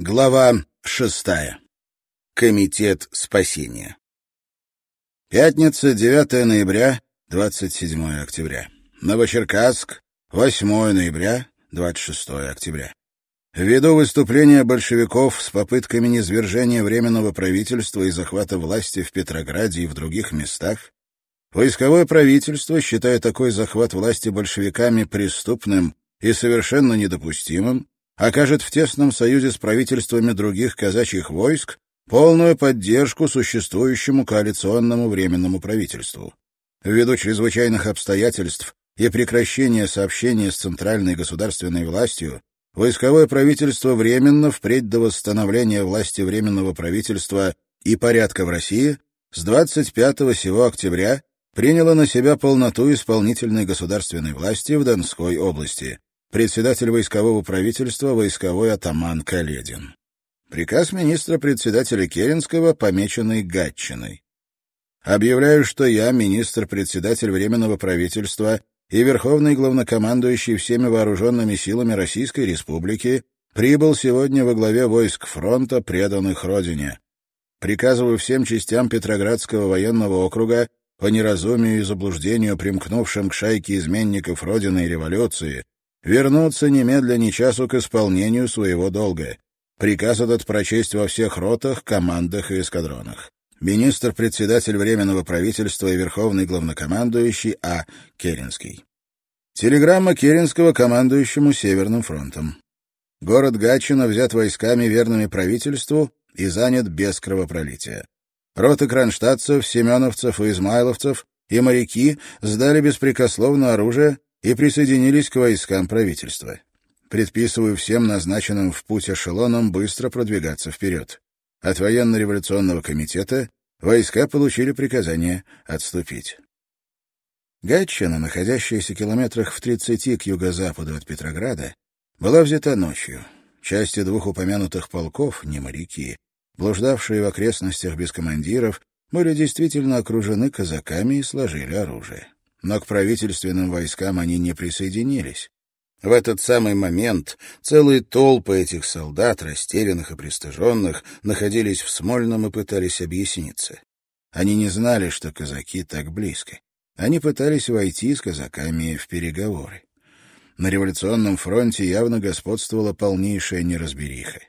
Глава шестая. Комитет спасения. Пятница, 9 ноября, 27 октября. Новочеркасск, 8 ноября, 26 октября. Ввиду выступления большевиков с попытками низвержения Временного правительства и захвата власти в Петрограде и в других местах, войсковое правительство, считая такой захват власти большевиками преступным и совершенно недопустимым, окажет в тесном союзе с правительствами других казачьих войск полную поддержку существующему коалиционному временному правительству. Ввиду чрезвычайных обстоятельств и прекращения сообщения с центральной государственной властью, войсковое правительство временно, впредь до восстановления власти временного правительства и порядка в России, с 25 сего октября приняло на себя полноту исполнительной государственной власти в Донской области председатель войскового правительства, войсковой атаман Каледин. Приказ министра-председателя Керенского, помеченный Гатчиной. Объявляю, что я, министр-председатель Временного правительства и Верховный главнокомандующий всеми вооруженными силами Российской Республики, прибыл сегодня во главе войск фронта, преданных Родине. Приказываю всем частям Петроградского военного округа по неразумию и заблуждению, примкнувшим к шайке изменников Родины и революции, вернуться немедля ни часу к исполнению своего долга. Приказ этот прочесть во всех ротах, командах и эскадронах. Министр-председатель Временного правительства и Верховный главнокомандующий А. Керенский. Телеграмма Керенского командующему Северным фронтом. Город Гатчина взят войсками, верными правительству, и занят без кровопролития. Роты кронштадтцев, семеновцев и измайловцев и моряки сдали беспрекословно оружие и присоединились к войскам правительства. Предписываю всем назначенным в путь эшелонам быстро продвигаться вперед. От военно-революционного комитета войска получили приказание отступить. Гатчина, находящаяся километрах в 30 к юго-западу от Петрограда, была взята ночью. Части двух упомянутых полков, не моряки, блуждавшие в окрестностях без командиров, были действительно окружены казаками и сложили оружие но к правительственным войскам они не присоединились. В этот самый момент целые толпы этих солдат, растерянных и пристыженных, находились в Смольном и пытались объясниться. Они не знали, что казаки так близко. Они пытались войти с казаками в переговоры. На революционном фронте явно господствовала полнейшая неразбериха.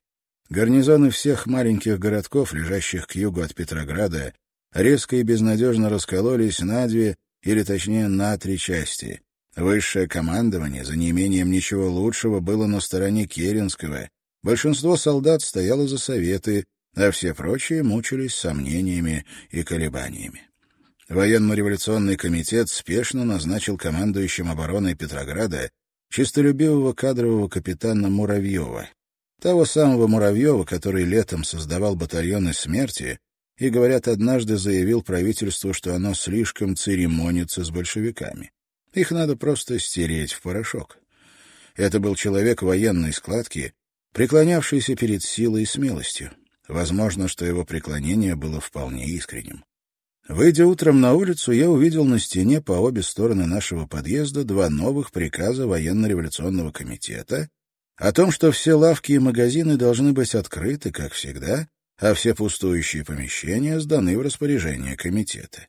Гарнизоны всех маленьких городков, лежащих к югу от Петрограда, резко и безнадежно раскололись на две или точнее на три части. Высшее командование, за неимением ничего лучшего, было на стороне Керенского. Большинство солдат стояло за советы, а все прочие мучились сомнениями и колебаниями. Военно-революционный комитет спешно назначил командующим обороной Петрограда чистолюбивого кадрового капитана Муравьева, того самого Муравьева, который летом создавал батальоны смерти и, говорят, однажды заявил правительству, что оно слишком церемонится с большевиками. Их надо просто стереть в порошок. Это был человек военной складки, преклонявшийся перед силой и смелостью. Возможно, что его преклонение было вполне искренним. Выйдя утром на улицу, я увидел на стене по обе стороны нашего подъезда два новых приказа военно-революционного комитета о том, что все лавки и магазины должны быть открыты, как всегда, а все пустующие помещения сданы в распоряжение комитета.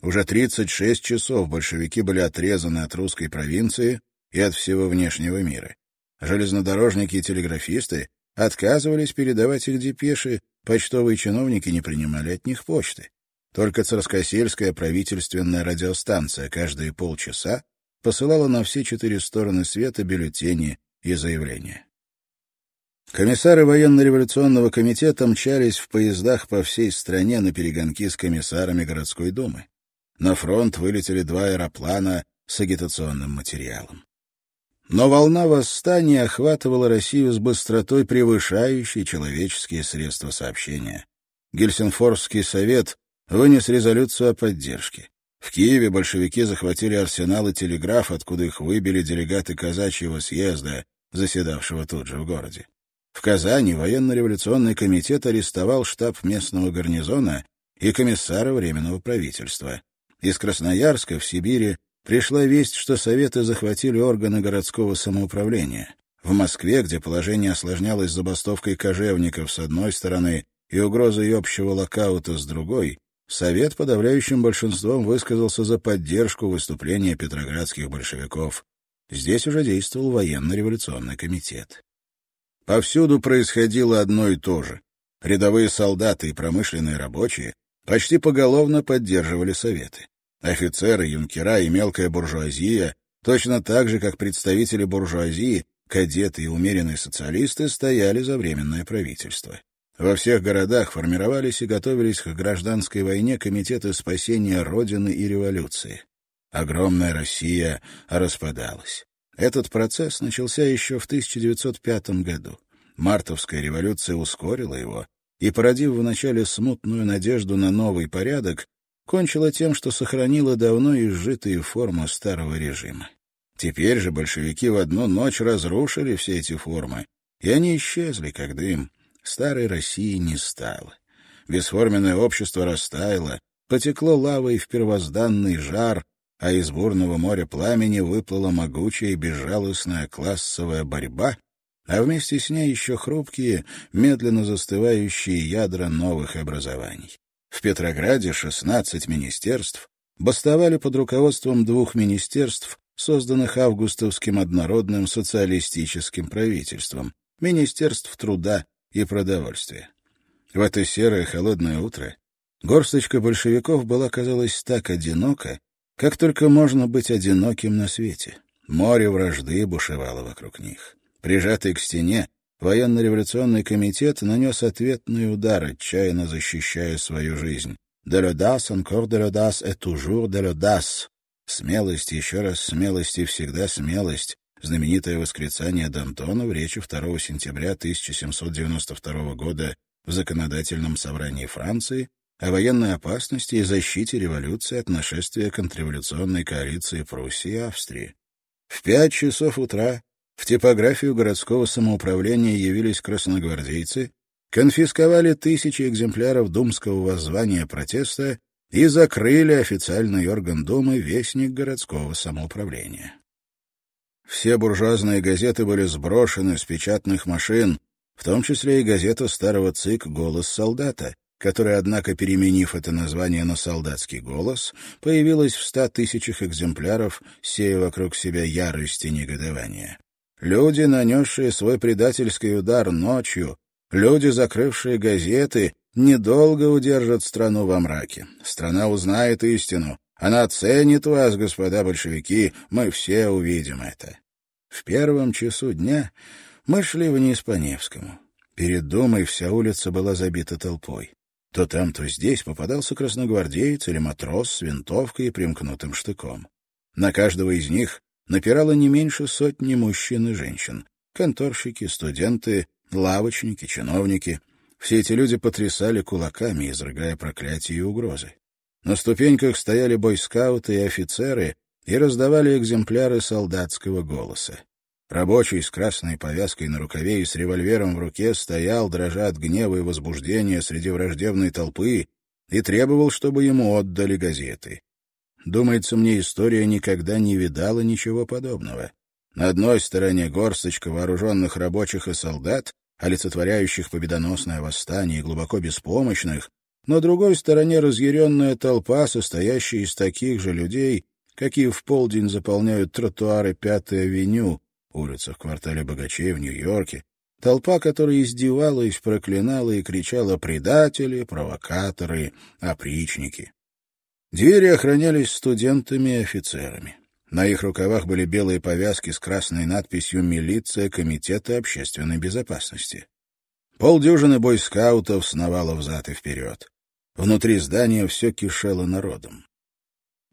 Уже 36 часов большевики были отрезаны от русской провинции и от всего внешнего мира. Железнодорожники и телеграфисты отказывались передавать их депеши, почтовые чиновники не принимали от них почты. Только Царскосельская правительственная радиостанция каждые полчаса посылала на все четыре стороны света бюллетени и заявления. Комиссары военно-революционного комитета мчались в поездах по всей стране на перегонки с комиссарами городской думы. На фронт вылетели два аэроплана с агитационным материалом. Но волна восстания охватывала Россию с быстротой, превышающей человеческие средства сообщения. Гельсинфорский совет вынес резолюцию о поддержке. В Киеве большевики захватили арсенал и телеграф, откуда их выбили делегаты казачьего съезда, заседавшего тут же в городе. В Казани военно-революционный комитет арестовал штаб местного гарнизона и комиссара Временного правительства. Из Красноярска в Сибири пришла весть, что Советы захватили органы городского самоуправления. В Москве, где положение осложнялось забастовкой кожевников с одной стороны и угрозой общего локаута с другой, Совет подавляющим большинством высказался за поддержку выступления петроградских большевиков. Здесь уже действовал военно-революционный комитет. Повсюду происходило одно и то же. Рядовые солдаты и промышленные рабочие почти поголовно поддерживали Советы. Офицеры, юнкера и мелкая буржуазия, точно так же, как представители буржуазии, кадеты и умеренные социалисты, стояли за Временное правительство. Во всех городах формировались и готовились к гражданской войне комитеты спасения Родины и революции. Огромная Россия распадалась. Этот процесс начался еще в 1905 году. Мартовская революция ускорила его и, породив вначале смутную надежду на новый порядок, кончила тем, что сохранила давно изжитые формы старого режима. Теперь же большевики в одну ночь разрушили все эти формы, и они исчезли, как дым. Старой России не стало. Бесформенное общество растаяло, потекло лавой в первозданный жар, а из бурного моря пламени выплыла могучая и безжалостная классовая борьба, а вместе с ней еще хрупкие, медленно застывающие ядра новых образований. В Петрограде 16 министерств бастовали под руководством двух министерств, созданных августовским однородным социалистическим правительством, Министерств труда и продовольствия. В это серое холодное утро горсточка большевиков была, казалось, так одинока, как только можно быть одиноким на свете. Море вражды бушевало вокруг них. Прижатый к стене, военно-революционный комитет нанес ответный удар, отчаянно защищая свою жизнь. «De l'audace et toujours de l'audace». Смелость, еще раз смелость и всегда смелость. Знаменитое восклицание Д'Антона в речи 2 сентября 1792 года в Законодательном собрании Франции о военной опасности и защите революции от нашествия контрреволюционной коалиции Пруссии и Австрии. В пять часов утра в типографию городского самоуправления явились красногвардейцы, конфисковали тысячи экземпляров думского воззвания протеста и закрыли официальный орган Думы Вестник городского самоуправления. Все буржуазные газеты были сброшены с печатных машин, в том числе и газета старого ЦИК «Голос солдата», которая, однако, переменив это название на «Солдатский голос», появилась в ста тысячах экземпляров, сея вокруг себя ярость и негодование. Люди, нанесшие свой предательский удар ночью, люди, закрывшие газеты, недолго удержат страну во мраке. Страна узнает истину. Она ценит вас, господа большевики, мы все увидим это. В первом часу дня мы шли вниз по Невскому. Перед домой вся улица была забита толпой. То там, то здесь попадался красногвардеец или матрос с винтовкой и примкнутым штыком. На каждого из них напирало не меньше сотни мужчин и женщин. Конторщики, студенты, лавочники, чиновники. Все эти люди потрясали кулаками, изрыгая проклятия и угрозы. На ступеньках стояли бойскауты и офицеры и раздавали экземпляры солдатского голоса. Рабочий с красной повязкой на рукаве и с револьвером в руке стоял, дрожа от гнева и возбуждения среди враждебной толпы, и требовал, чтобы ему отдали газеты. Думается мне, история никогда не видала ничего подобного. На одной стороне горсточка вооруженных рабочих и солдат, олицетворяющих победоносное восстание и глубоко беспомощных, на другой стороне разъяренная толпа, состоящая из таких же людей, какие в полдень заполняют тротуары Пятой авеню, улица в квартале богачей в Нью-Йорке, толпа, которая издевалась, проклинала и кричала «предатели», «провокаторы», «опричники». Двери охранялись студентами и офицерами. На их рукавах были белые повязки с красной надписью «Милиция Комитета общественной безопасности». Полдюжины бойскаутов сновало взад и вперед. Внутри здания все кишело народом.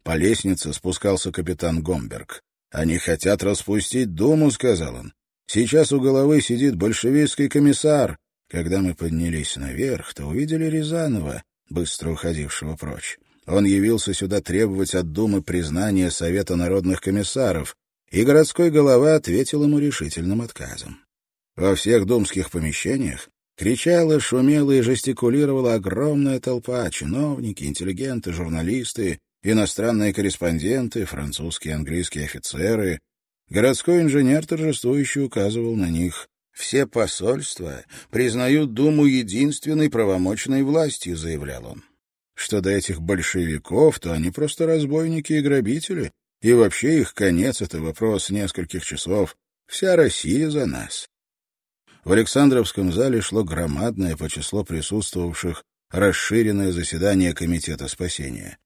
По лестнице спускался капитан Гомберг. «Они хотят распустить Думу», — сказал он. «Сейчас у головы сидит большевистский комиссар». Когда мы поднялись наверх, то увидели Рязанова, быстро уходившего прочь. Он явился сюда требовать от Думы признания Совета народных комиссаров, и городской голова ответил ему решительным отказом. Во всех думских помещениях кричала, шумела и жестикулировала огромная толпа, чиновники, интеллигенты, журналисты, иностранные корреспонденты, французские и английские офицеры. Городской инженер торжествующе указывал на них. «Все посольства признают Думу единственной правомочной властью», — заявлял он. Что до этих большевиков, то они просто разбойники и грабители, и вообще их конец — это вопрос нескольких часов. Вся Россия за нас. В Александровском зале шло громадное по числу присутствовавших расширенное заседание Комитета спасения.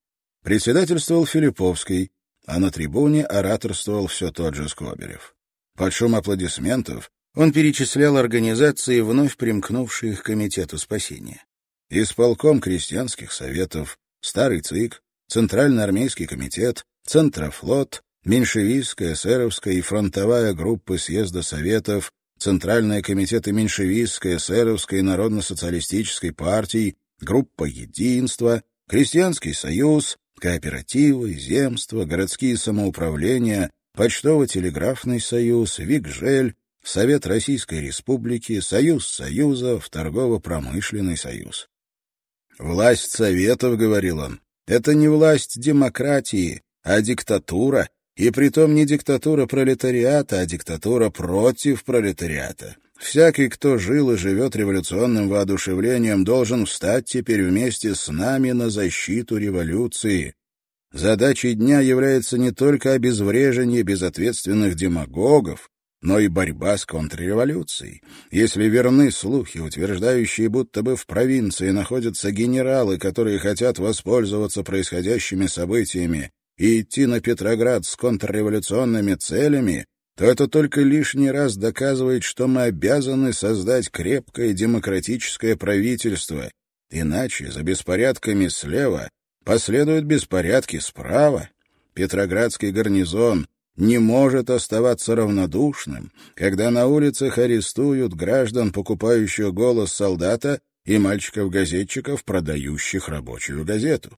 Председательствовал Филипповский, а на трибуне ораторствовал все тот же Скобелев. Под шум аплодисментов он перечислял организации, вновь примкнувшие к Комитету спасения. Исполком крестьянских советов, Старый ЦИК, Центральный армейский комитет, Центрофлот, меньшевистская, эсеровская и фронтовая группы съезда советов, Центральные комитеты меньшевистской, эсеровской и народно-социалистической партий, группа «Единство», Крестьянский союз, кооперативы, земства, городские самоуправления, Почтово-телеграфный союз, Викжель, Совет Российской Республики, Союз Союзов, Торгово-промышленный союз. «Власть Советов, — говорил он, — это не власть демократии, а диктатура, и притом не диктатура пролетариата, а диктатура против пролетариата. Всякий, кто жил и живет революционным воодушевлением, должен встать теперь вместе с нами на защиту революции. Задачей дня является не только обезврежение безответственных демагогов, но и борьба с контрреволюцией. Если верны слухи, утверждающие, будто бы в провинции находятся генералы, которые хотят воспользоваться происходящими событиями и идти на Петроград с контрреволюционными целями, то это только лишний раз доказывает, что мы обязаны создать крепкое демократическое правительство. Иначе за беспорядками слева последуют беспорядки справа. Петроградский гарнизон не может оставаться равнодушным, когда на улицах арестуют граждан, покупающих голос солдата, и мальчиков-газетчиков, продающих рабочую газету.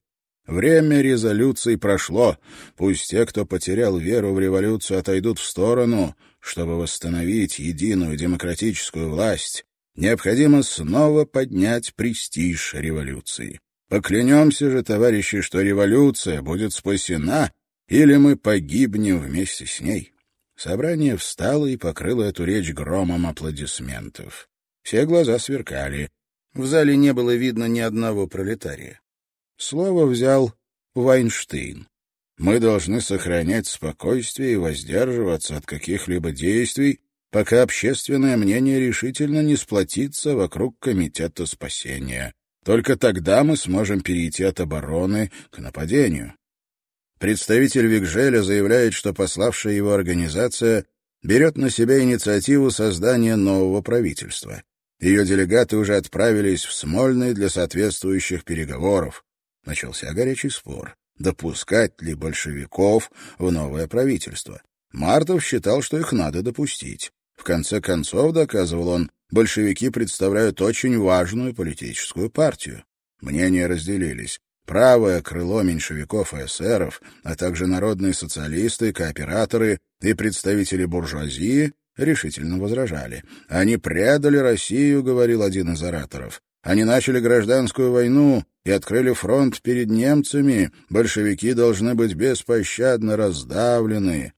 Время резолюций прошло. Пусть те, кто потерял веру в революцию, отойдут в сторону, чтобы восстановить единую демократическую власть. Необходимо снова поднять престиж революции. Поклянемся же, товарищи, что революция будет спасена, или мы погибнем вместе с ней. Собрание встало и покрыло эту речь громом аплодисментов. Все глаза сверкали. В зале не было видно ни одного пролетария. Слово взял Вайнштейн. Мы должны сохранять спокойствие и воздерживаться от каких-либо действий, пока общественное мнение решительно не сплотится вокруг Комитета спасения. Только тогда мы сможем перейти от обороны к нападению. Представитель Викжеля заявляет, что пославшая его организация берет на себя инициативу создания нового правительства. Ее делегаты уже отправились в Смольный для соответствующих переговоров. Начался горячий спор, допускать ли большевиков в новое правительство. Мартов считал, что их надо допустить. В конце концов, доказывал он, большевики представляют очень важную политическую партию. Мнения разделились. Правое крыло меньшевиков и эсеров, а также народные социалисты, кооператоры и представители буржуазии решительно возражали. «Они предали Россию», — говорил один из ораторов. Они начали гражданскую войну и открыли фронт перед немцами. Большевики должны быть беспощадно раздавлены.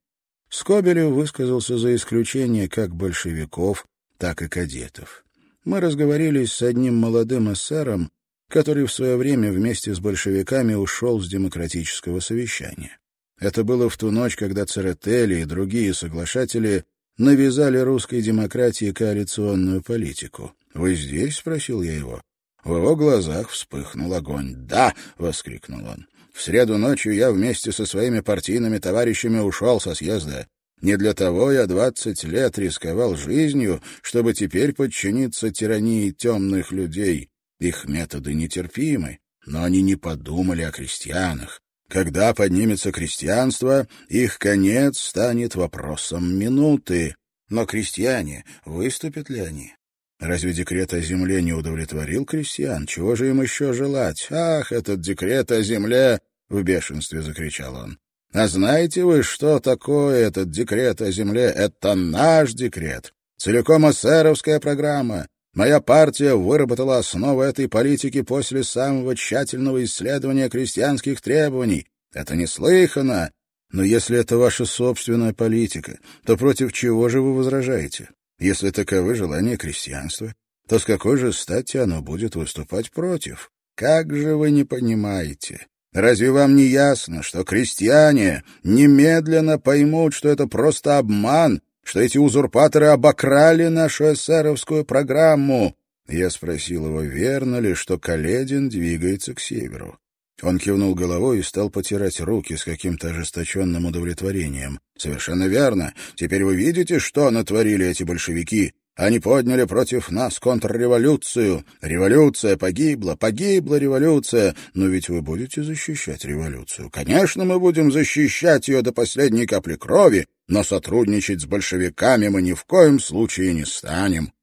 Скобелев высказался за исключение как большевиков, так и кадетов. Мы разговорились с одним молодым эсером, который в свое время вместе с большевиками ушел с демократического совещания. Это было в ту ночь, когда Церетели и другие соглашатели навязали русской демократии коалиционную политику. «Вы здесь?» — спросил я его. В его глазах вспыхнул огонь. «Да!» — воскликнул он. «В среду ночью я вместе со своими партийными товарищами ушел со съезда. Не для того я двадцать лет рисковал жизнью, чтобы теперь подчиниться тирании темных людей. Их методы нетерпимы, но они не подумали о крестьянах. Когда поднимется крестьянство, их конец станет вопросом минуты. Но крестьяне, выступят ли они? Разве декрет о земле не удовлетворил крестьян? Чего же им еще желать? Ах, этот декрет о земле! — в бешенстве закричал он. А знаете вы, что такое этот декрет о земле? Это наш декрет. Целиком эсеровская программа. Моя партия выработала основы этой политики после самого тщательного исследования крестьянских требований. Это неслыханно. Но если это ваша собственная политика, то против чего же вы возражаете? Если таковы желания крестьянства, то с какой же стати оно будет выступать против? Как же вы не понимаете? Разве вам не ясно, что крестьяне немедленно поймут, что это просто обман, что эти узурпаторы обокрали нашу эсеровскую программу? Я спросил его, верно ли, что Каледин двигается к северу. Он кивнул головой и стал потирать руки с каким-то ожесточенным удовлетворением. «Совершенно верно. Теперь вы видите, что натворили эти большевики? Они подняли против нас контрреволюцию. Революция погибла, погибла революция. Но ведь вы будете защищать революцию. Конечно, мы будем защищать ее до последней капли крови, но сотрудничать с большевиками мы ни в коем случае не станем.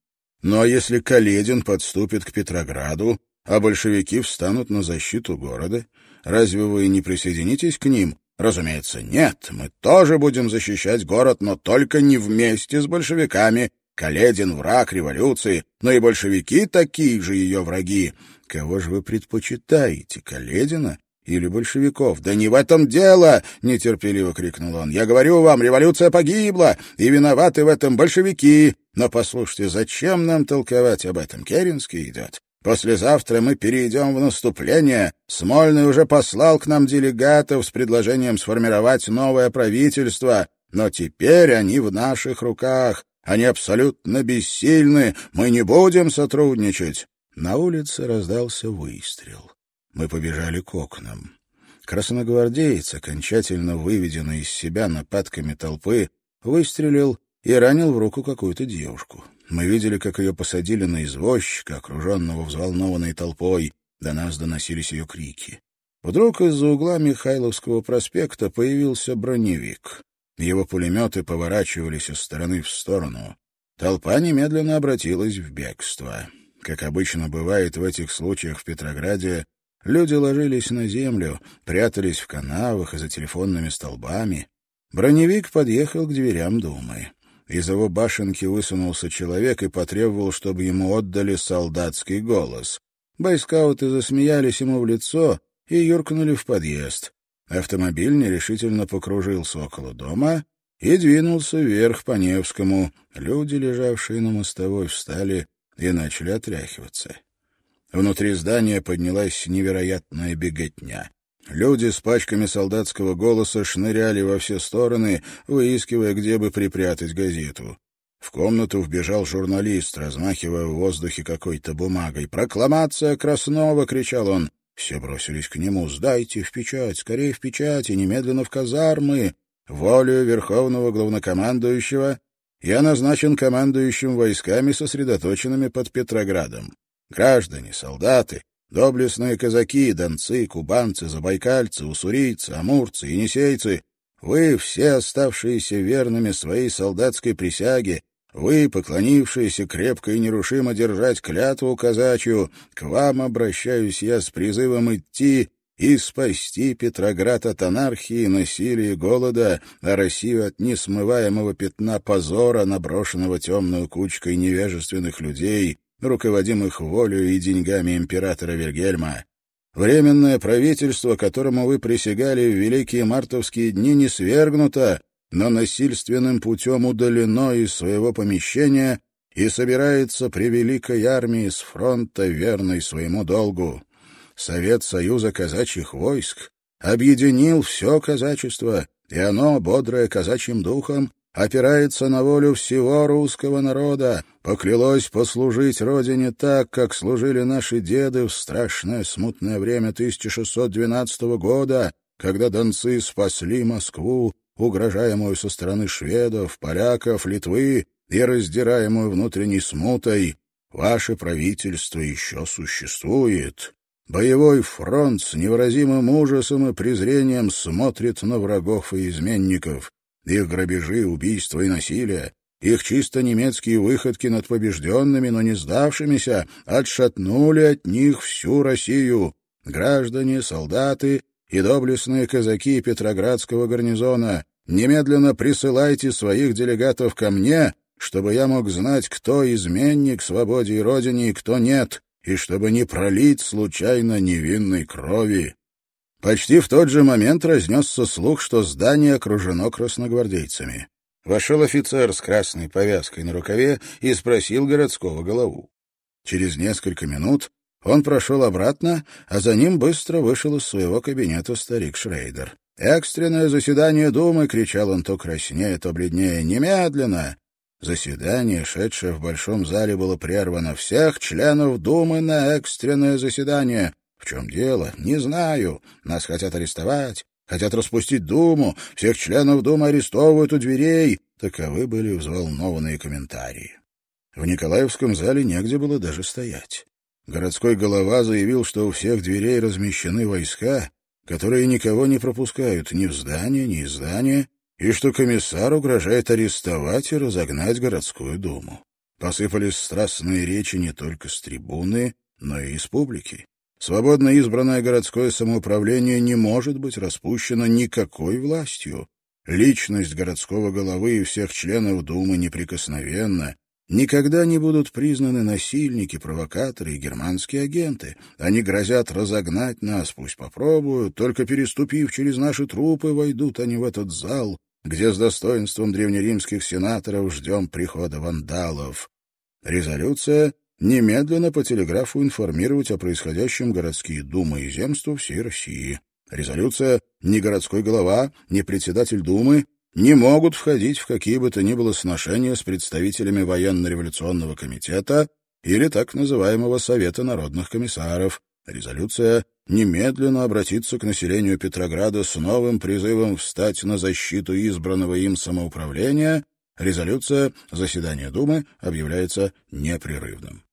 А если Каледин подступит к Петрограду, а большевики встанут на защиту города, разве вы не присоединитесь к ним? Разумеется, нет. Мы тоже будем защищать город, но только не вместе с большевиками. Каледин — враг революции, но и большевики такие же ее враги. Кого же вы предпочитаете, Каледина или большевиков? Да не в этом дело, нетерпеливо крикнул он. Я говорю вам, революция погибла, и виноваты в этом большевики. Но послушайте, зачем нам толковать об этом? Керенский идет. Послезавтра мы перейдем в наступление. Смольный уже послал к нам делегатов с предложением сформировать новое правительство, но теперь они в наших руках. Они абсолютно бессильны. Мы не будем сотрудничать. На улице раздался выстрел. Мы побежали к окнам. Красногвардеец, окончательно выведенный из себя нападками толпы, выстрелил и ранил в руку какую-то девушку. Мы видели, как ее посадили на извозчика, окруженного взволнованной толпой. До нас доносились ее крики. Вдруг из-за угла Михайловского проспекта появился броневик. Его пулеметы поворачивались из стороны в сторону. Толпа немедленно обратилась в бегство. Как обычно бывает в этих случаях в Петрограде, люди ложились на землю, прятались в канавах и за телефонными столбами. Броневик подъехал к дверям Думы. Из его башенки высунулся человек и потребовал, чтобы ему отдали солдатский голос. Байскауты засмеялись ему в лицо и юркнули в подъезд. Автомобиль нерешительно покружился около дома и двинулся вверх по Невскому. Люди, лежавшие на мостовой, встали и начали отряхиваться. Внутри здания поднялась невероятная беготня. Люди с пачками солдатского голоса шныряли во все стороны, выискивая, где бы припрятать газету. В комнату вбежал журналист, размахивая в воздухе какой-то бумагой. «Прокламация Краснова!» — кричал он. Все бросились к нему. «Сдайте в печать! Скорее в печать и немедленно в казармы!» Волею верховного главнокомандующего я назначен командующим войсками, сосредоточенными под Петроградом. Граждане, солдаты, доблестные казаки, донцы, кубанцы, забайкальцы, уссурийцы, амурцы, енисейцы, вы, все оставшиеся верными своей солдатской присяге, вы, поклонившиеся крепко и нерушимо держать клятву казачью, к вам обращаюсь я с призывом идти и спасти Петроград от анархии, насилия и голода, а Россию от несмываемого пятна позора, наброшенного темную кучкой невежественных людей, руководимых волею и деньгами императора Вильгельма. Временное правительство, которому вы присягали в великие мартовские дни, не свергнуто, но насильственным путем удалено из своего помещения и собирается при великой армии с фронта, верной своему долгу. Совет Союза казачьих войск объединил все казачество, и оно, бодрое казачьим духом, опирается на волю всего русского народа, поклялось послужить Родине так, как служили наши деды в страшное смутное время 1612 года, когда донцы спасли Москву угрожаемую со стороны шведов, поляков, Литвы и раздираемую внутренней смутой, ваше правительство еще существует. Боевой фронт с невыразимым ужасом и презрением смотрит на врагов и изменников. Их грабежи, убийства и насилие, их чисто немецкие выходки над побежденными, но не сдавшимися, отшатнули от них всю Россию. Граждане, солдаты и доблестные казаки Петроградского гарнизона, немедленно присылайте своих делегатов ко мне, чтобы я мог знать, кто изменник свободе и родине и кто нет, и чтобы не пролить случайно невинной крови. Почти в тот же момент разнесся слух, что здание окружено красногвардейцами. Вошел офицер с красной повязкой на рукаве и спросил городского голову. Через несколько минут он прошел обратно, а за ним быстро вышел из своего кабинета старик Шрейдер. «Экстренное заседание Думы!» — кричал он то краснее, то бледнее. «Немедленно!» Заседание, шедшее в большом зале, было прервано. «Всех членов Думы на экстренное заседание!» «В чем дело? Не знаю. Нас хотят арестовать. Хотят распустить Думу. Всех членов Думы арестовывают у дверей». Таковы были взволнованные комментарии. В Николаевском зале негде было даже стоять. Городской голова заявил, что у всех дверей размещены войска, которые никого не пропускают ни в здание, ни из здания, и что комиссар угрожает арестовать и разогнать городскую думу. Посыпались страстные речи не только с трибуны, но и из публики. Свободно избранное городское самоуправление не может быть распущено никакой властью. Личность городского головы и всех членов Думы неприкосновенна, Никогда не будут признаны насильники, провокаторы и германские агенты. Они грозят разогнать нас, пусть попробуют, только переступив через наши трупы, войдут они в этот зал, где с достоинством древнеримских сенаторов ждем прихода вандалов. Резолюция немедленно по телеграфу информировать о происходящем городские думы и земства всей России. Резолюция ни городской голова, ни председатель думы не могут входить в какие бы то ни было сношения с представителями военно-революционного комитета или так называемого Совета народных комиссаров. Резолюция немедленно обратиться к населению Петрограда с новым призывом встать на защиту избранного им самоуправления. Резолюция заседания Думы объявляется непрерывным.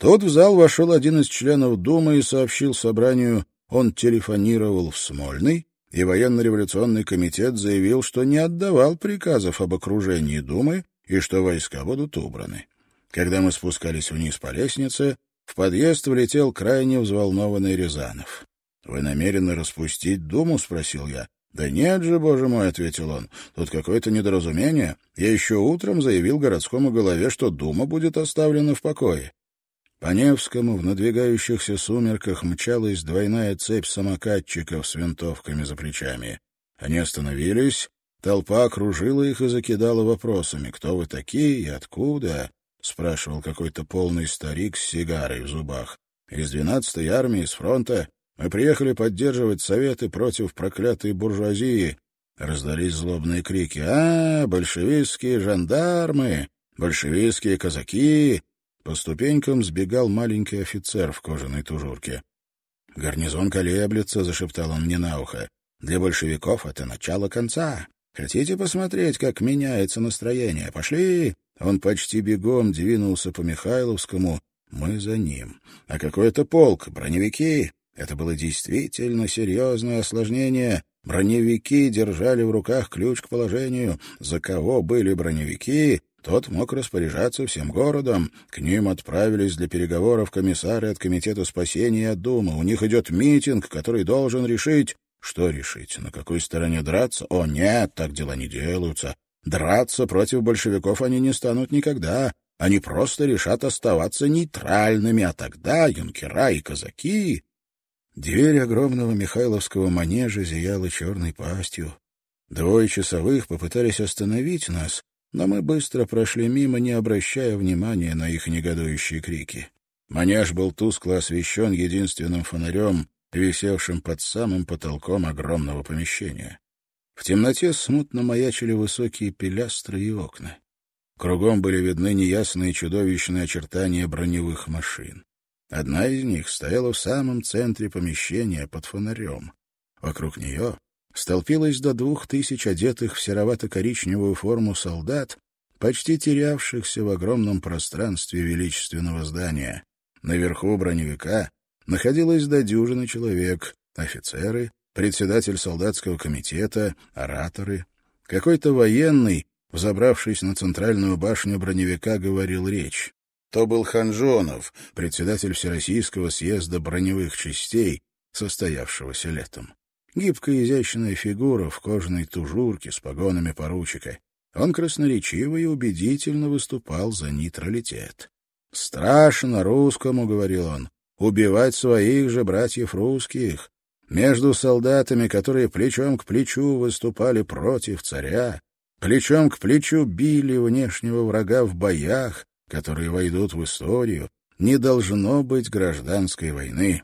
Тут в зал вошел один из членов Думы и сообщил собранию, он телефонировал в Смольный, и военно-революционный комитет заявил, что не отдавал приказов об окружении Думы и что войска будут убраны. Когда мы спускались вниз по лестнице, в подъезд влетел крайне взволнованный Рязанов. «Вы намерены распустить Думу?» — спросил я. «Да нет же, боже мой», — ответил он, — «тут какое-то недоразумение. Я еще утром заявил городскому голове, что Дума будет оставлена в покое. По Невскому в надвигающихся сумерках мчалась двойная цепь самокатчиков с винтовками за плечами. Они остановились, толпа окружила их и закидала вопросами. «Кто вы такие и откуда?» — спрашивал какой-то полный старик с сигарой в зубах. «Из двенадцатой армии, с фронта. Мы приехали поддерживать советы против проклятой буржуазии». Раздались злобные крики. «А, большевистские жандармы! Большевистские казаки! По ступенькам сбегал маленький офицер в кожаной тужурке. «Гарнизон колеблется», — зашептал он мне на ухо. «Для большевиков это начало конца. Хотите посмотреть, как меняется настроение? Пошли!» Он почти бегом двинулся по Михайловскому. Мы за ним. А какой-то полк, броневики. Это было действительно серьезное осложнение. Броневики держали в руках ключ к положению. За кого были броневики, тот мог распоряжаться всем городом. К ним отправились для переговоров комиссары от Комитета спасения от Думы. У них идет митинг, который должен решить... Что решить? На какой стороне драться? О, нет, так дела не делаются. Драться против большевиков они не станут никогда. Они просто решат оставаться нейтральными, а тогда юнкера и казаки... Дверь огромного Михайловского манежа зияла черной пастью. Двое часовых попытались остановить нас, но мы быстро прошли мимо, не обращая внимания на их негодующие крики. Манеж был тускло освещен единственным фонарем, висевшим под самым потолком огромного помещения. В темноте смутно маячили высокие пилястры и окна. Кругом были видны неясные чудовищные очертания броневых машин. Одна из них стояла в самом центре помещения под фонарем. Вокруг нее столпилось до двух тысяч одетых в серовато-коричневую форму солдат, почти терявшихся в огромном пространстве величественного здания. Наверху броневика находилось до дюжины человек, офицеры, председатель солдатского комитета, ораторы. Какой-то военный, взобравшись на центральную башню броневика, говорил речь. То был Ханжонов, председатель Всероссийского съезда броневых частей, состоявшегося летом. Гибкая изящная фигура в кожаной тужурке с погонами поручика. Он красноречиво и убедительно выступал за нейтралитет. «Страшно русскому», — говорил он, — «убивать своих же братьев русских. между солдатами, которые плечом к плечу выступали против царя, плечом к плечу били внешнего врага в боях, которые войдут в историю, не должно быть гражданской войны.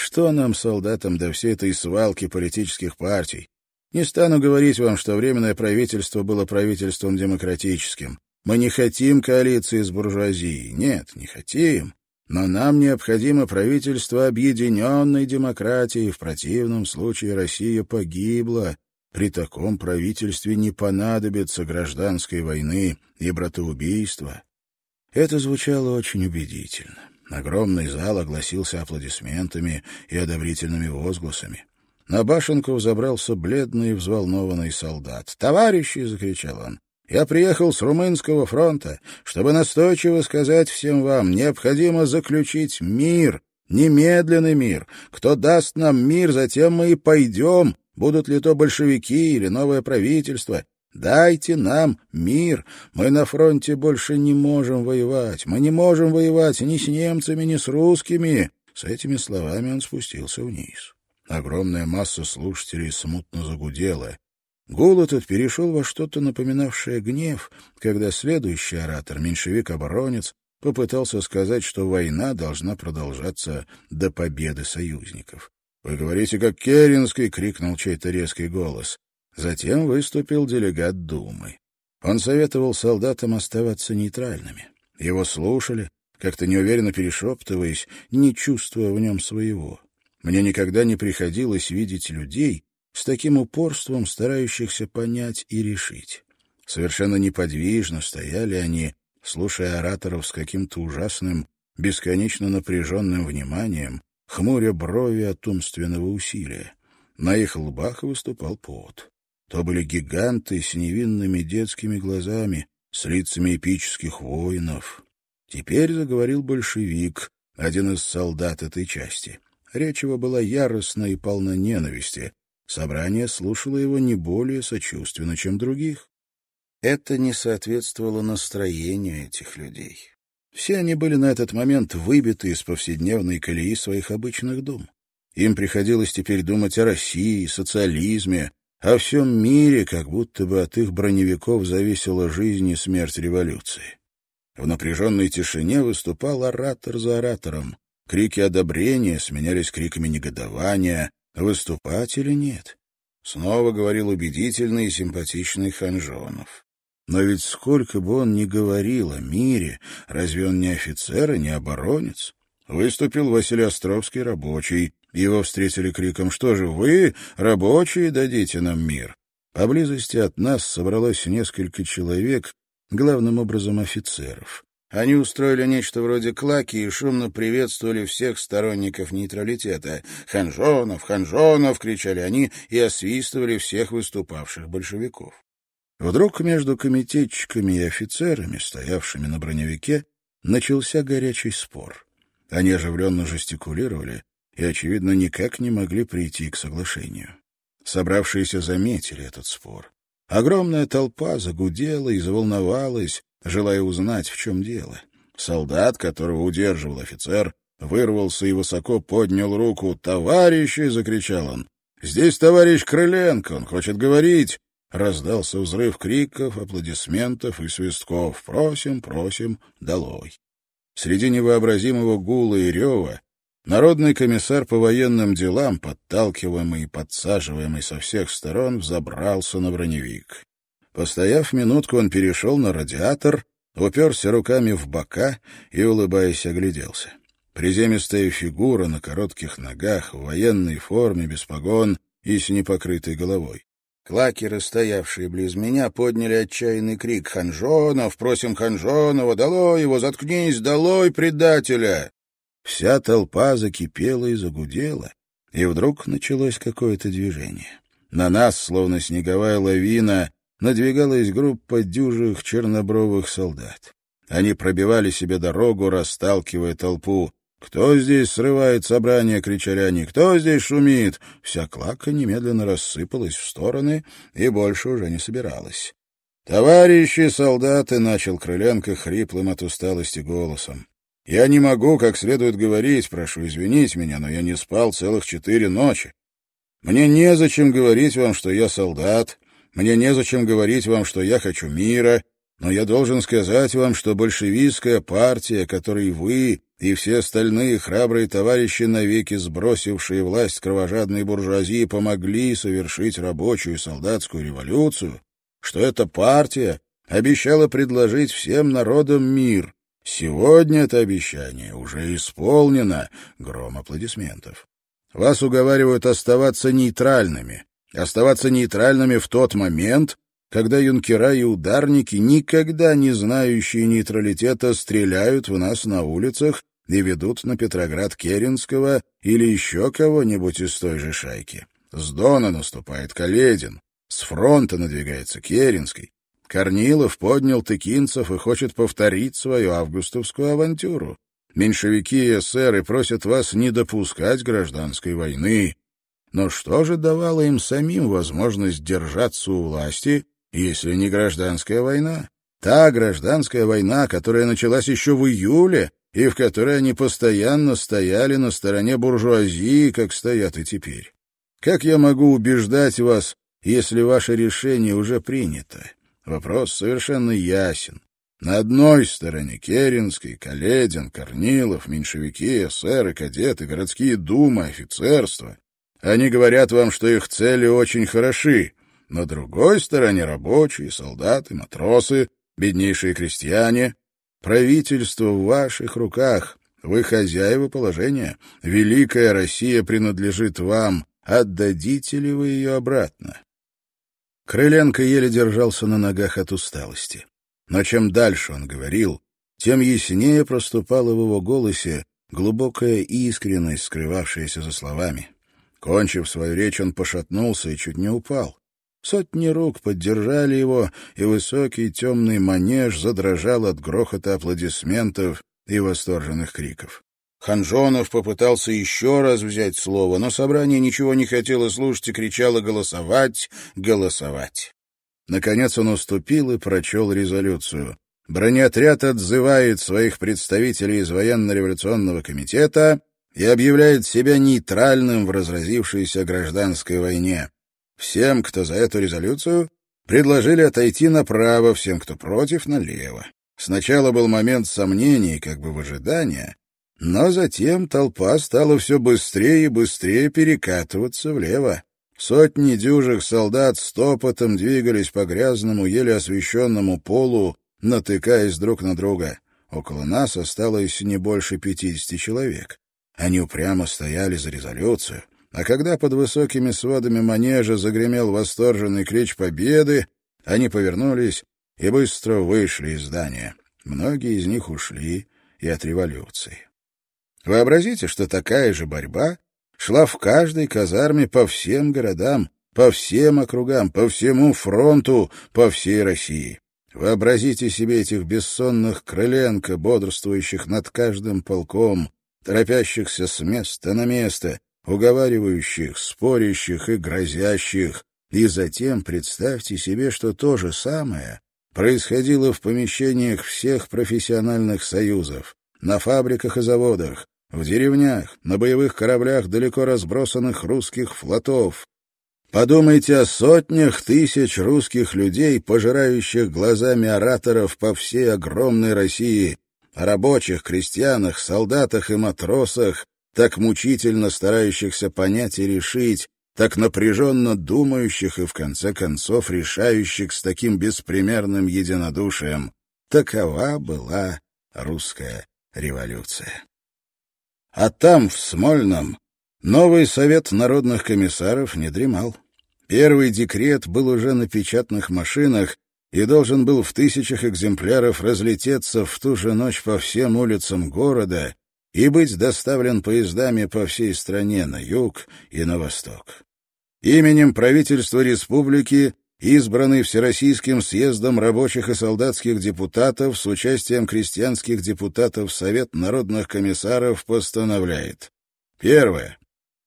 Что нам, солдатам, до всей этой свалки политических партий? Не стану говорить вам, что Временное правительство было правительством демократическим. Мы не хотим коалиции с буржуазией. Нет, не хотим. Но нам необходимо правительство объединенной демократии. В противном случае Россия погибла. При таком правительстве не понадобится гражданской войны и братоубийства. Это звучало очень убедительно. Огромный зал огласился аплодисментами и одобрительными возгласами. На башенку взобрался бледный и взволнованный солдат. «Товарищи!» — закричал он. «Я приехал с Румынского фронта, чтобы настойчиво сказать всем вам, необходимо заключить мир, немедленный мир. Кто даст нам мир, затем мы и пойдем, будут ли то большевики или новое правительство. Дайте нам мир. Мы на фронте больше не можем воевать. Мы не можем воевать ни с немцами, ни с русскими. С этими словами он спустился вниз. Огромная масса слушателей смутно загудела. Гул этот перешел во что-то напоминавшее гнев, когда следующий оратор, меньшевик-оборонец, попытался сказать, что война должна продолжаться до победы союзников. «Вы говорите, как Керенский!» — крикнул чей-то резкий голос. Затем выступил делегат Думы. Он советовал солдатам оставаться нейтральными. Его слушали, как-то неуверенно перешептываясь, не чувствуя в нем своего. Мне никогда не приходилось видеть людей с таким упорством, старающихся понять и решить. Совершенно неподвижно стояли они, слушая ораторов с каким-то ужасным, бесконечно напряженным вниманием, хмуря брови от умственного усилия. На их лбах выступал пот. То были гиганты с невинными детскими глазами, с лицами эпических воинов. Теперь заговорил большевик, один из солдат этой части. Речь его была яростна и полна ненависти. Собрание слушало его не более сочувственно, чем других. Это не соответствовало настроению этих людей. Все они были на этот момент выбиты из повседневной колеи своих обычных дум. Им приходилось теперь думать о России, социализме, о всем мире, как будто бы от их броневиков зависела жизнь и смерть революции. В напряженной тишине выступал оратор за оратором. Крики одобрения сменялись криками негодования. Выступать или нет? Снова говорил убедительный и симпатичный Ханжонов. Но ведь сколько бы он ни говорил о мире, разве он не офицер и не оборонец? Выступил Василий Островский, рабочий. Его встретили криком «Что же вы, рабочие, дадите нам мир?» Поблизости от нас собралось несколько человек, главным образом офицеров. Они устроили нечто вроде клаки и шумно приветствовали всех сторонников нейтралитета. «Ханжонов! Ханжонов!» — кричали они и освистывали всех выступавших большевиков. Вдруг между комитетчиками и офицерами, стоявшими на броневике, начался горячий спор. Они оживленно жестикулировали и, очевидно, никак не могли прийти к соглашению. Собравшиеся заметили этот спор. Огромная толпа загудела и заволновалась, желая узнать, в чем дело. Солдат, которого удерживал офицер, вырвался и высоко поднял руку. «Товарищи!» — закричал он. «Здесь товарищ Крыленко, он хочет говорить!» Раздался взрыв криков, аплодисментов и свистков. «Просим, просим, долой!» Среди невообразимого гула и рева народный комиссар по военным делам, подталкиваемый и подсаживаемый со всех сторон, взобрался на броневик. Постояв минутку, он перешел на радиатор, уперся руками в бока и, улыбаясь, огляделся. Приземистая фигура на коротких ногах, в военной форме, без погон и с непокрытой головой. Клакеры, стоявшие близ меня, подняли отчаянный крик «Ханжонов! Просим Ханжонова! Долой его! Заткнись! Долой предателя!» Вся толпа закипела и загудела, и вдруг началось какое-то движение. На нас, словно снеговая лавина, надвигалась группа дюжих чернобровых солдат. Они пробивали себе дорогу, расталкивая толпу. «Кто здесь срывает собрание?» — кричали они. «Кто здесь шумит?» Вся клака немедленно рассыпалась в стороны и больше уже не собиралась. «Товарищи солдаты!» — начал Крыленко хриплым от усталости голосом. Я не могу как следует говорить, прошу извинить меня, но я не спал целых четыре ночи. Мне незачем говорить вам, что я солдат, мне незачем говорить вам, что я хочу мира, но я должен сказать вам, что большевистская партия, которой вы и все остальные храбрые товарищи, навеки сбросившие власть кровожадной буржуазии, помогли совершить рабочую и солдатскую революцию, что эта партия обещала предложить всем народам мир. Сегодня это обещание уже исполнено. Гром аплодисментов. Вас уговаривают оставаться нейтральными. Оставаться нейтральными в тот момент, когда юнкера и ударники, никогда не знающие нейтралитета, стреляют в нас на улицах и ведут на Петроград Керенского или еще кого-нибудь из той же шайки. С Дона наступает Каледин, с фронта надвигается Керенский. Корнилов поднял тыкинцев и хочет повторить свою августовскую авантюру. Меньшевики и эсеры просят вас не допускать гражданской войны. Но что же давало им самим возможность держаться у власти если не гражданская война. Та гражданская война, которая началась еще в июле, и в которой они постоянно стояли на стороне буржуазии, как стоят и теперь. Как я могу убеждать вас, если ваше решение уже принято? Вопрос совершенно ясен. На одной стороне Керенский, Каледин, Корнилов, меньшевики, эсеры, кадеты, городские думы, офицерство. Они говорят вам, что их цели очень хороши, на другой стороне рабочие, солдаты, матросы, беднейшие крестьяне. Правительство в ваших руках. Вы хозяева положения. Великая Россия принадлежит вам. Отдадите ли вы ее обратно? Крыленко еле держался на ногах от усталости. Но чем дальше он говорил, тем яснее проступала в его голосе глубокая искренность, скрывавшаяся за словами. Кончив свою речь, он пошатнулся и чуть не упал. Сотни рук поддержали его, и высокий темный манеж задрожал от грохота аплодисментов и восторженных криков. Ханжонов попытался еще раз взять слово, но собрание ничего не хотело слушать и кричало «голосовать, голосовать». Наконец он уступил и прочел резолюцию. Бронеотряд отзывает своих представителей из военно-революционного комитета и объявляет себя нейтральным в разразившейся гражданской войне. Всем, кто за эту резолюцию, предложили отойти направо, всем, кто против, налево. Сначала был момент сомнений, как бы в ожидании, но затем толпа стала все быстрее и быстрее перекатываться влево. Сотни дюжих солдат стопотом двигались по грязному, еле освещенному полу, натыкаясь друг на друга. Около нас осталось не больше пятидесяти человек. Они упрямо стояли за резолюцию — а когда под высокими сводами манежа загремел восторженный клич победы, они повернулись и быстро вышли из здания. Многие из них ушли и от революции. Вообразите, что такая же борьба шла в каждой казарме по всем городам, по всем округам, по всему фронту, по всей России. Вообразите себе этих бессонных Крыленко, бодрствующих над каждым полком, торопящихся с места на место, уговаривающих, спорящих и грозящих, и затем представьте себе, что то же самое происходило в помещениях всех профессиональных союзов, на фабриках и заводах, в деревнях, на боевых кораблях далеко разбросанных русских флотов. Подумайте о сотнях тысяч русских людей, пожирающих глазами ораторов по всей огромной России, о рабочих, крестьянах, солдатах и матросах, так мучительно старающихся понять и решить, так напряженно думающих и, в конце концов, решающих с таким беспримерным единодушием. Такова была русская революция. А там, в Смольном, новый совет народных комиссаров не дремал. Первый декрет был уже на печатных машинах и должен был в тысячах экземпляров разлететься в ту же ночь по всем улицам города, и быть доставлен поездами по всей стране на юг и на восток. Именем правительства республики избранный Всероссийским съездом рабочих и солдатских депутатов с участием крестьянских депутатов Совет народных комиссаров постановляет. Первое.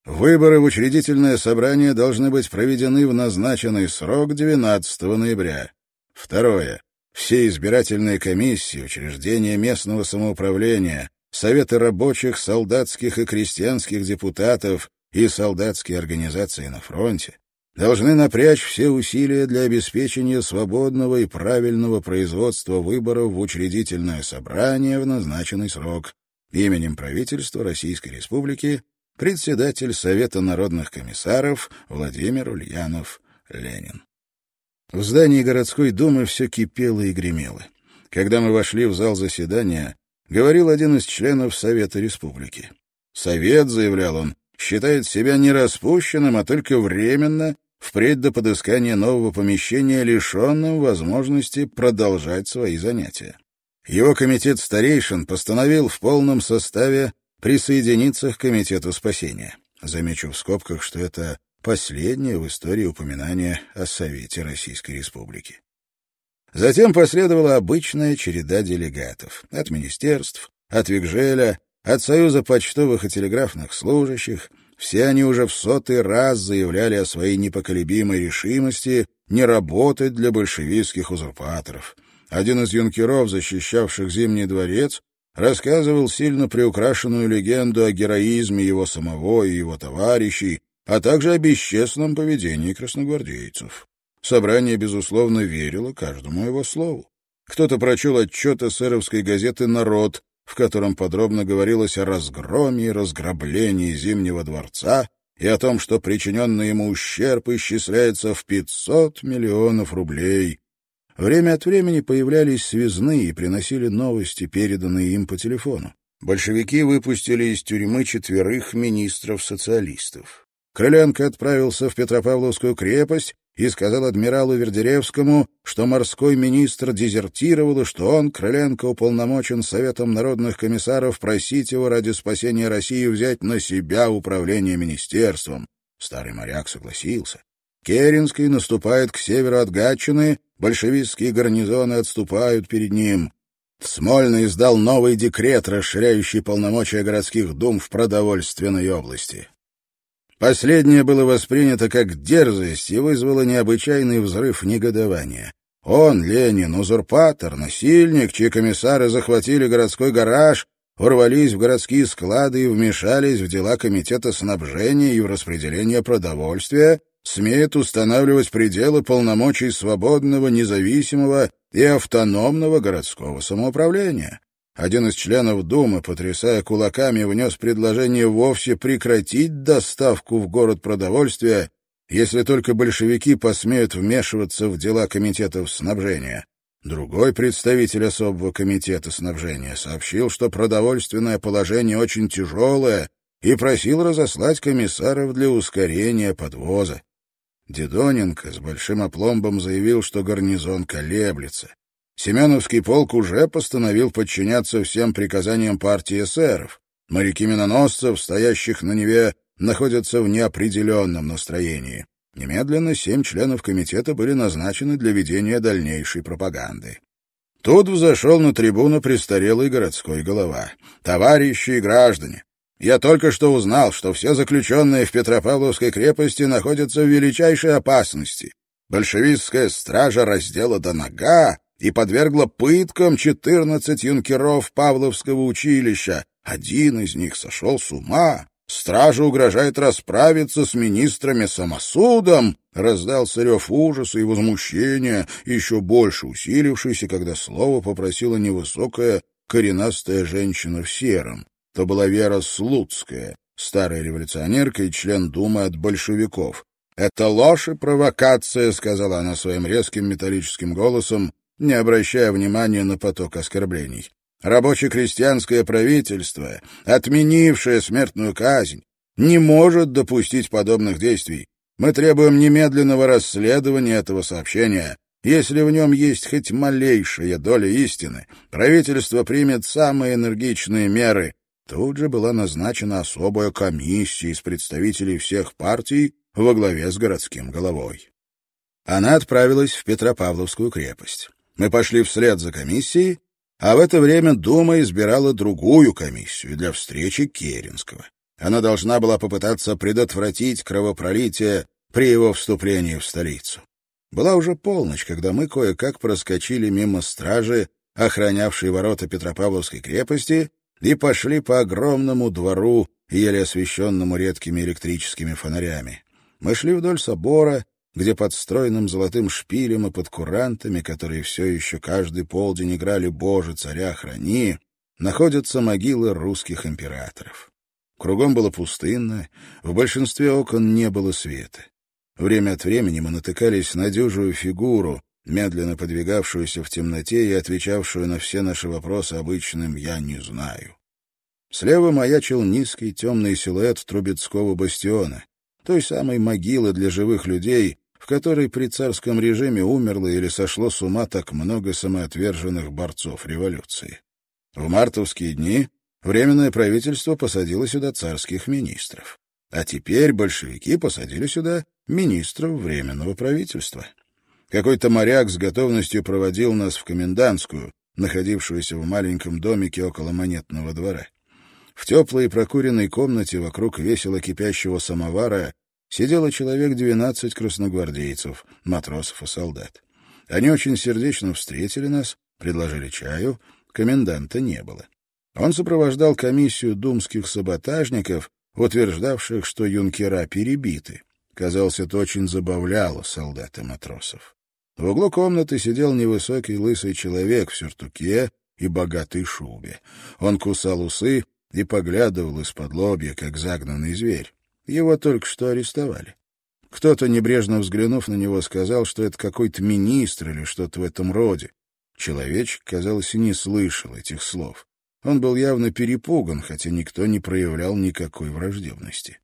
Выборы в учредительное собрание должны быть проведены в назначенный срок 12 ноября. Второе. Все избирательные комиссии, учреждения местного самоуправления, советы рабочих, солдатских и крестьянских депутатов и солдатские организации на фронте должны напрячь все усилия для обеспечения свободного и правильного производства выборов в учредительное собрание в назначенный срок именем правительства Российской Республики председатель Совета народных комиссаров Владимир Ульянов Ленин. В здании городской думы все кипело и гремело. Когда мы вошли в зал заседания, говорил один из членов Совета Республики. Совет, заявлял он, считает себя не распущенным, а только временно, впредь до подыскания нового помещения, лишенным возможности продолжать свои занятия. Его комитет старейшин постановил в полном составе присоединиться к комитету спасения. Замечу в скобках, что это последнее в истории упоминание о Совете Российской Республики. Затем последовала обычная череда делегатов от министерств, от Викжеля, от Союза почтовых и телеграфных служащих. Все они уже в сотый раз заявляли о своей непоколебимой решимости не работать для большевистских узурпаторов. Один из юнкеров, защищавших Зимний дворец, рассказывал сильно приукрашенную легенду о героизме его самого и его товарищей, а также о бесчестном поведении красногвардейцев. Собрание, безусловно, верило каждому его слову. Кто-то прочел отчет эсеровской газеты «Народ», в котором подробно говорилось о разгроме и разграблении Зимнего дворца и о том, что причиненный ему ущерб исчисляется в 500 миллионов рублей. Время от времени появлялись связные и приносили новости, переданные им по телефону. Большевики выпустили из тюрьмы четверых министров-социалистов. Крыленко отправился в Петропавловскую крепость и сказал адмиралу Вердеревскому, что морской министр дезертировал и что он, Крыленко, уполномочен Советом народных комиссаров просить его ради спасения России взять на себя управление министерством. Старый моряк согласился. Керенский наступает к северу от Гатчины, большевистские гарнизоны отступают перед ним. Смольный издал новый декрет, расширяющий полномочия городских дум в продовольственной области. Последнее было воспринято как дерзость и вызвало необычайный взрыв негодования. Он, Ленин, узурпатор, насильник, чьи комиссары захватили городской гараж, ворвались в городские склады и вмешались в дела комитета снабжения и в распределение продовольствия, смеет устанавливать пределы полномочий свободного, независимого и автономного городского самоуправления. Один из членов Думы, потрясая кулаками, внес предложение вовсе прекратить доставку в город продовольствия, если только большевики посмеют вмешиваться в дела комитетов снабжения. Другой представитель особого комитета снабжения сообщил, что продовольственное положение очень тяжелое, и просил разослать комиссаров для ускорения подвоза. Дедоненко с большим опломбом заявил, что гарнизон колеблется. Семеновский полк уже постановил подчиняться всем приказаниям партии эсеров. Моряки миноносцев, стоящих на Неве, находятся в неопределенном настроении. Немедленно семь членов комитета были назначены для ведения дальнейшей пропаганды. Тут взошел на трибуну престарелый городской голова. «Товарищи и граждане, я только что узнал, что все заключенные в Петропавловской крепости находятся в величайшей опасности. Большевистская стража раздела до нога и подвергла пыткам четырнадцать юнкеров Павловского училища. Один из них сошел с ума. Стража угрожает расправиться с министрами самосудом. Раздался рев ужаса и возмущения, еще больше усилившийся, когда слово попросила невысокая коренастая женщина в сером. То была Вера Слуцкая, старая революционерка и член Думы от большевиков. «Это ложь и провокация», — сказала она своим резким металлическим голосом, не обращая внимания на поток оскорблений. Рабоче-крестьянское правительство, отменившее смертную казнь, не может допустить подобных действий. Мы требуем немедленного расследования этого сообщения. Если в нем есть хоть малейшая доля истины, правительство примет самые энергичные меры. Тут же была назначена особая комиссия из представителей всех партий во главе с городским головой. Она отправилась в Петропавловскую крепость. Мы пошли вслед за комиссией, а в это время Дума избирала другую комиссию для встречи Керенского. Она должна была попытаться предотвратить кровопролитие при его вступлении в столицу. Была уже полночь, когда мы кое-как проскочили мимо стражи, охранявшей ворота Петропавловской крепости, и пошли по огромному двору, еле освещенному редкими электрическими фонарями. Мы шли вдоль собора, где под стройным золотым шпилем и под курантами, которые все еще каждый полдень играли «Боже, царя храни», находятся могилы русских императоров. Кругом было пустынно, в большинстве окон не было света. Время от времени мы натыкались на дюжую фигуру, медленно подвигавшуюся в темноте и отвечавшую на все наши вопросы обычным «я не знаю». Слева маячил низкий темный силуэт Трубецкого бастиона, той самой могилы для живых людей, в которой при царском режиме умерло или сошло с ума так много самоотверженных борцов революции. В мартовские дни Временное правительство посадило сюда царских министров. А теперь большевики посадили сюда министров Временного правительства. Какой-то моряк с готовностью проводил нас в комендантскую, находившуюся в маленьком домике около монетного двора. В теплой прокуренной комнате вокруг весело кипящего самовара сидело человек двенадцать красногвардейцев, матросов и солдат. Они очень сердечно встретили нас, предложили чаю, коменданта не было. Он сопровождал комиссию думских саботажников, утверждавших, что юнкера перебиты. Казалось, это очень забавляло солдат и матросов. В углу комнаты сидел невысокий лысый человек в сюртуке и богатой шубе. Он кусал усы и поглядывал из-под лобья, как загнанный зверь. Его только что арестовали. Кто-то, небрежно взглянув на него, сказал, что это какой-то министр или что-то в этом роде. Человечек, казалось, и не слышал этих слов. Он был явно перепуган, хотя никто не проявлял никакой враждебности.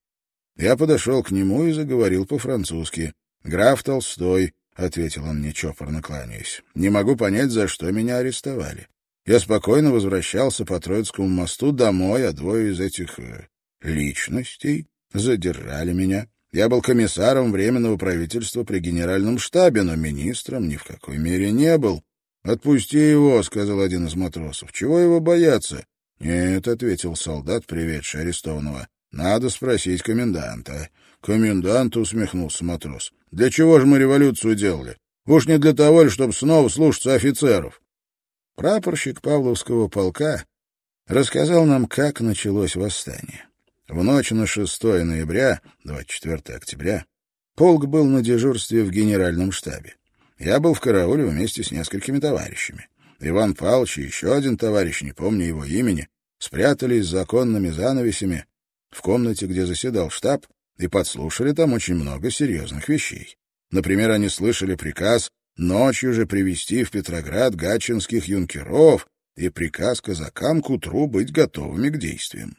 Я подошел к нему и заговорил по-французски. «Граф Толстой», — ответил он мне чопорно кланяясь, — «не могу понять, за что меня арестовали. Я спокойно возвращался по Троицкому мосту домой, а двое из этих э, личностей задержали меня. Я был комиссаром Временного правительства при генеральном штабе, но министром ни в какой мере не был. «Отпусти его», — сказал один из матросов. «Чего его бояться?» «Нет», — ответил солдат, приведший арестованного. «Надо спросить коменданта». «Комендант», — усмехнулся матрос. «Для чего же мы революцию делали? Уж не для того ли, чтобы снова слушаться офицеров?» Прапорщик Павловского полка рассказал нам, как началось восстание. В ночь на 6 ноября, 24 октября, полк был на дежурстве в генеральном штабе. Я был в карауле вместе с несколькими товарищами. Иван Павлович и еще один товарищ, не помню его имени, спрятались за законными занавесями в комнате, где заседал штаб, и подслушали там очень много серьезных вещей. Например, они слышали приказ ночью же привести в Петроград гатчинских юнкеров и приказ казакам к утру быть готовыми к действиям.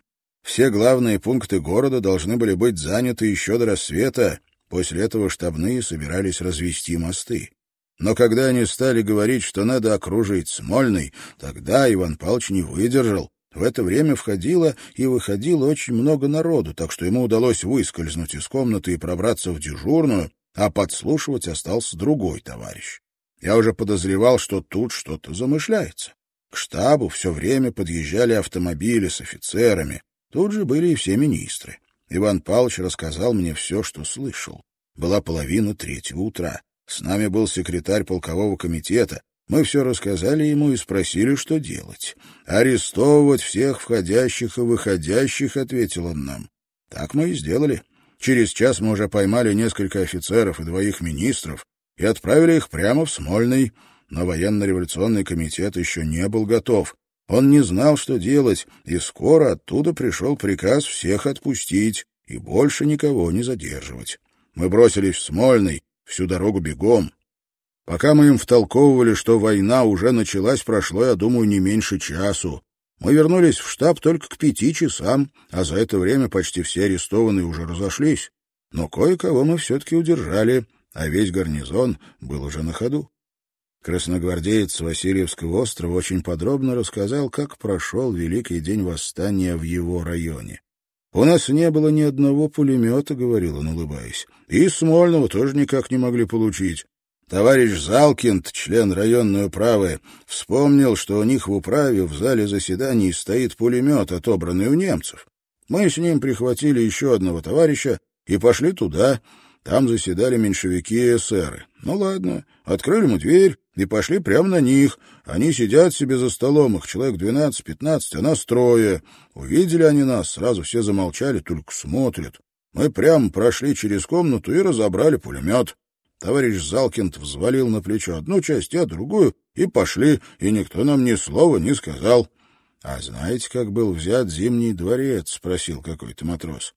Все главные пункты города должны были быть заняты еще до рассвета, после этого штабные собирались развести мосты. Но когда они стали говорить, что надо окружить Смольный, тогда Иван Павлович не выдержал. В это время входило и выходило очень много народу, так что ему удалось выскользнуть из комнаты и пробраться в дежурную, а подслушивать остался другой товарищ. Я уже подозревал, что тут что-то замышляется. К штабу все время подъезжали автомобили с офицерами. Тут же были и все министры. Иван Павлович рассказал мне все, что слышал. Была половина третьего утра. С нами был секретарь полкового комитета. Мы все рассказали ему и спросили, что делать. «Арестовывать всех входящих и выходящих», — ответил он нам. Так мы и сделали. Через час мы уже поймали несколько офицеров и двоих министров и отправили их прямо в Смольный. Но военно-революционный комитет еще не был готов. Он не знал, что делать, и скоро оттуда пришел приказ всех отпустить и больше никого не задерживать. Мы бросились в Смольный, всю дорогу бегом. Пока мы им втолковывали, что война уже началась, прошло, я думаю, не меньше часу. Мы вернулись в штаб только к пяти часам, а за это время почти все арестованные уже разошлись. Но кое-кого мы все-таки удержали, а весь гарнизон был уже на ходу. Красногвардеец Васильевского острова очень подробно рассказал, как прошел Великий день восстания в его районе. «У нас не было ни одного пулемета», — говорил он, улыбаясь. «И Смольного тоже никак не могли получить. Товарищ Залкинд, член районной управы, вспомнил, что у них в управе в зале заседаний стоит пулемет, отобранный у немцев. Мы с ним прихватили еще одного товарища и пошли туда. Там заседали меньшевики и эсеры. Ну ладно, открыли мы дверь, и пошли прямо на них. Они сидят себе за столом, их человек двенадцать-пятнадцать, а нас трое. Увидели они нас, сразу все замолчали, только смотрят. Мы прямо прошли через комнату и разобрали пулемет. Товарищ Залкинд взвалил на плечо одну часть, а другую, и пошли, и никто нам ни слова не сказал. — А знаете, как был взят Зимний дворец? — спросил какой-то матрос.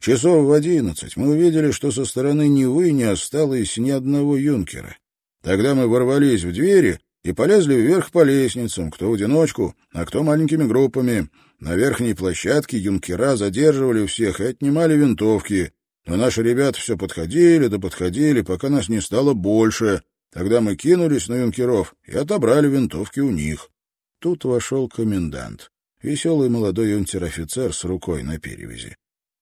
Часов в одиннадцать мы увидели, что со стороны Невы не осталось ни одного юнкера. Тогда мы ворвались в двери и полезли вверх по лестницам, кто в одиночку, а кто маленькими группами. На верхней площадке юнкера задерживали всех и отнимали винтовки. Но наши ребята все подходили да подходили, пока нас не стало больше. Тогда мы кинулись на юнкеров и отобрали винтовки у них. Тут вошел комендант. Веселый молодой унтер-офицер с рукой на перевязи.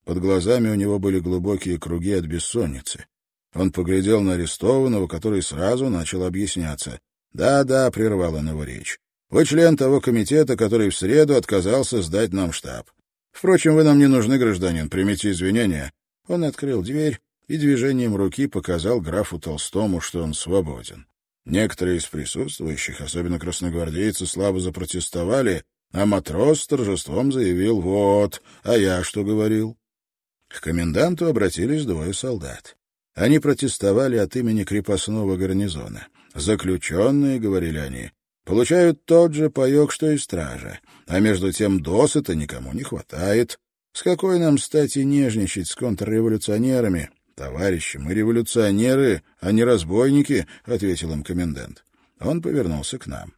Под глазами у него были глубокие круги от бессонницы. Он поглядел на арестованного, который сразу начал объясняться. «Да-да», — прервал он его речь. «Вы член того комитета, который в среду отказался сдать нам штаб. Впрочем, вы нам не нужны, гражданин, примите извинения». Он открыл дверь и движением руки показал графу Толстому, что он свободен. Некоторые из присутствующих, особенно красногвардейцы, слабо запротестовали, а матрос с торжеством заявил «Вот, а я что говорил?» К коменданту обратились двое солдат. Они протестовали от имени крепостного гарнизона. «Заключенные», — говорили они, — «получают тот же паек, что и стража, а между тем досыта никому не хватает. С какой нам стати нежничать с контрреволюционерами?» «Товарищи, мы революционеры, а не разбойники», — ответил им комендант. Он повернулся к нам.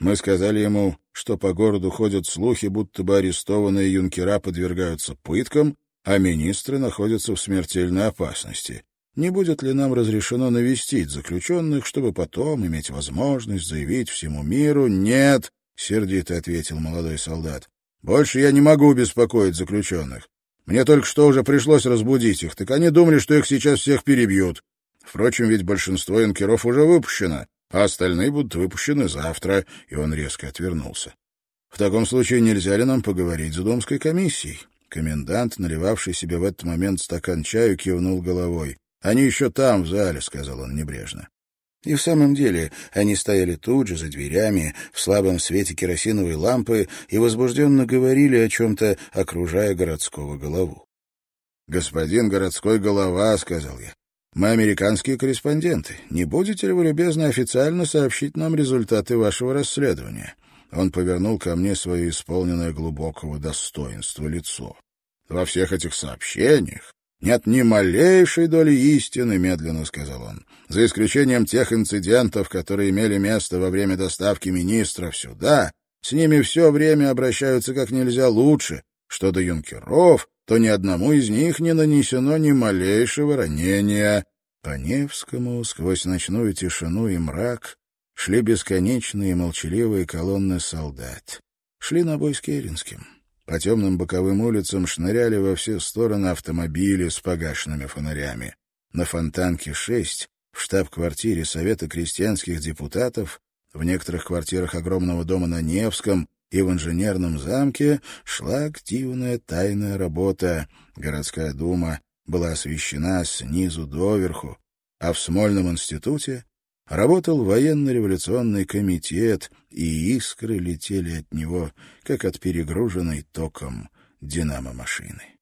Мы сказали ему, что по городу ходят слухи, будто бы арестованные юнкера подвергаются пыткам, а министры находятся в смертельной опасности не будет ли нам разрешено навестить заключенных, чтобы потом иметь возможность заявить всему миру «нет», — сердито ответил молодой солдат. «Больше я не могу беспокоить заключенных. Мне только что уже пришлось разбудить их, так они думали, что их сейчас всех перебьют. Впрочем, ведь большинство янкеров уже выпущено, а остальные будут выпущены завтра», — и он резко отвернулся. «В таком случае нельзя ли нам поговорить с Домской комиссией?» Комендант, наливавший себе в этот момент стакан чаю, кивнул головой. Они еще там, в зале, — сказал он небрежно. И в самом деле они стояли тут же, за дверями, в слабом свете керосиновой лампы и возбужденно говорили о чем-то, окружая городского голову. «Господин городской голова», — сказал я, — «мы американские корреспонденты. Не будете ли вы любезно официально сообщить нам результаты вашего расследования?» Он повернул ко мне свое исполненное глубокого достоинства лицо. «Во всех этих сообщениях нет ни малейшей доли истины, медленно сказал он, за исключением тех инцидентов, которые имели место во время доставки министров сюда. С ними все время обращаются как нельзя лучше. Что до юнкеров, то ни одному из них не нанесено ни малейшего ранения. По Невскому, сквозь ночную тишину и мрак, шли бесконечные молчаливые колонны солдат. Шли на бой с Керенским. По темным боковым улицам шныряли во все стороны автомобили с погашенными фонарями. На Фонтанке-6, в штаб-квартире Совета крестьянских депутатов, в некоторых квартирах огромного дома на Невском и в инженерном замке шла активная тайная работа. Городская дума была освещена снизу доверху, а в Смольном институте Работал военно-революционный комитет, и искры летели от него, как от перегруженной током динамо-машины.